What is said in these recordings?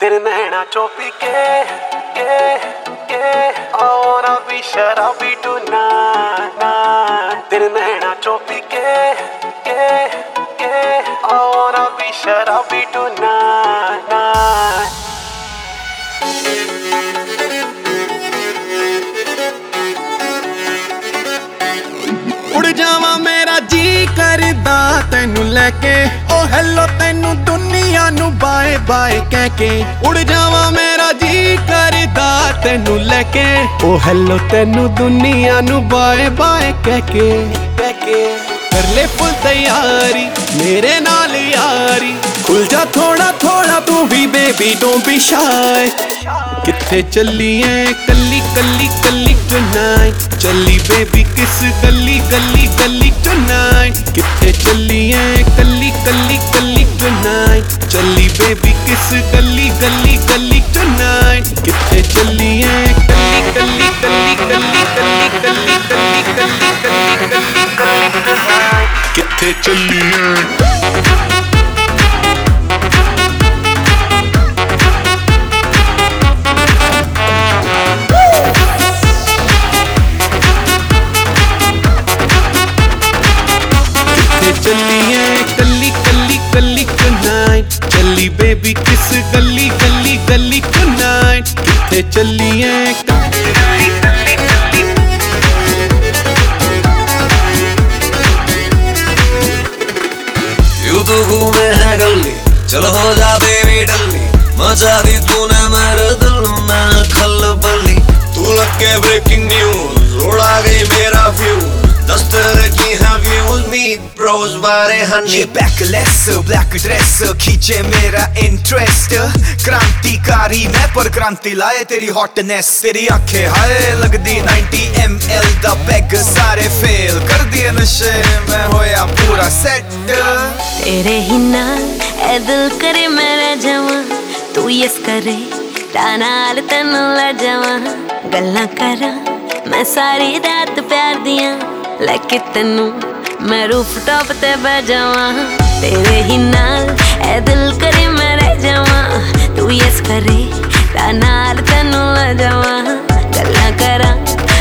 तेरे नैना चोपी के के के, और अभी शराबी टू ना ना। तेरे नैना चोपी के के के, और अभी शराबी टू ना ना। उड़ जावा मेरा जी करदा, तेनू लेके। ओ हेलो तेनू बाय बाय कह के उड़ जावा मेरा जी करदा ਤੈਨੂੰ लेके। ओ हेलो ਹੈਲੋ दुनिया नु बाय बाय कह के। ਕੇ ਕਹਿ कर ले फुल तैयारी, मेरे नाल यारी। खुल जा थोड़ा थोड़ा, तू भी बेबी डोंट बी शाय किथे चली है कली कली कली टुनाइट चली बेबी किस गली गली गली टुनाइट किथे चली है कली ਗਲੀ ਗਲੀ ਗਲੀ ਟੁਨਾਈਟ ਕਿੱਥੇ ਚੱਲੀ ਐ ਕੱਲੀ ਕੱਲੀ ਕੱਲੀ ਕੱਲੀ ਕੱਲੀ ਕੱਲੀ ਕੱਲੀ ਕੱਲੀ ਕੱਲੀ ਕੱਲੀ ਕੱਲੀ ਕਿੱਥੇ ਚੱਲੀ ਐ ਕਿੱਥੇ ਚੱਲੀ ਐ ਕੱਲੀ ਕੱਲੀ ਕੱਲੀ नाइट चली बेबी किस गली गली गली नाइट किथे चली है यू तो है गली चलो हो जा बेबी डल्ली मज़ा दी तूने Big Bros बारे हन ये बैकलेस ब्लैक ड्रेस खींचे मेरा इंटरेस्ट क्रांतिकारी मैं पर क्रांति लाए तेरी हॉटनेस तेरी आंखें हाय 90 ml ਦਾ ਪੈਗ ਸਾਰੇ ਫੇਲ ਕਰ ਦਿਏ ਨਸ਼ੇ ਮੈਂ ਹੋਇਆ ਪੂਰਾ ਸੈਟ ਤੇਰੇ ਹੀ ਨਾਲ ਐ ਦਿਲ ਕਰੇ ਮੈਂ ਰਹਿ ਜਾਵਾਂ ਤੂੰ ਇਸ ਕਰੇ ਤਾਂ ਨਾਲ ਤੈਨੂੰ ਲੈ ਜਾਵਾਂ ਗੱਲਾਂ ਕਰਾਂ ਮੈਂ ਸਾਰੀ ਰਾਤ ਪਿਆਰ ਦੀਆਂ ਲੈ ਕੇ ਤੈਨੂੰ ਮੈਂ ਰੂਫ ਟਾਪ ਤੇ ਬਹਿ ਜਾਵਾਂ। ਤੇਰੇ ਹੀ ਨਾਲ ਐ ਦਿਲ ਕਰੇ ਮੈਂ ਰਹਿ ਜਾਵਾਂ। ਤੂੰ ਇਸ ਕਰੇ ਤਾਂ ਨਾਲ ਤੈਨੂੰ ਲੈ ਜਾਵਾਂ। ਗੱਲਾਂ ਕਰਾਂ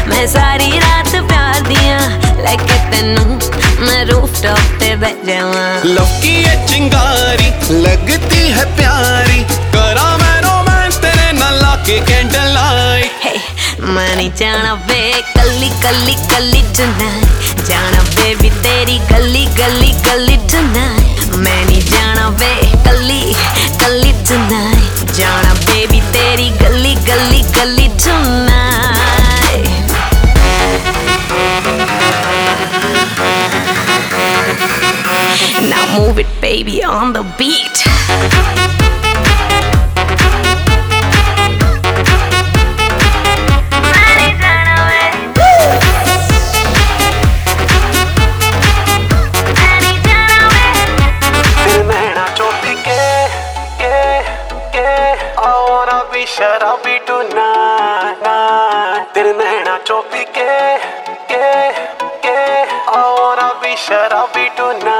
ਮੈਂ ਸਾਰੀ ਰਾਤ ਪਿਆਰ ਦੀਆਂ। ਲੈ ਕੇ ਤੈਨੂੰ ਮੈਂ ਰੂਫ ਟਾਪ ਤੇ ਬਹਿ ਜਾਵਾਂ। ਲੋਕੀ ਚਿੰਗਾਰੀ, ਲੱਗਦੀ ਹੈ money ਜਾਣਾ ਵੇ ਕੱਲੀ ਕੱਲੀ tonight ਜਾਣਾ baby, ਵੀ ਤੇਰੀ ਗਲੀ ਗਲੀ tonight Mani, ਨਹੀਂ ਜਾਣਾ ਵੇ tonight ਜਾਣਾ baby, ਵੀ ਤੇਰੀ ਗਲੀ ਗਲੀ tonight Now move it baby on the beat. भी शराबी टू ना ना दिल नैना चोपी के के के, और अभी शराबी टू ना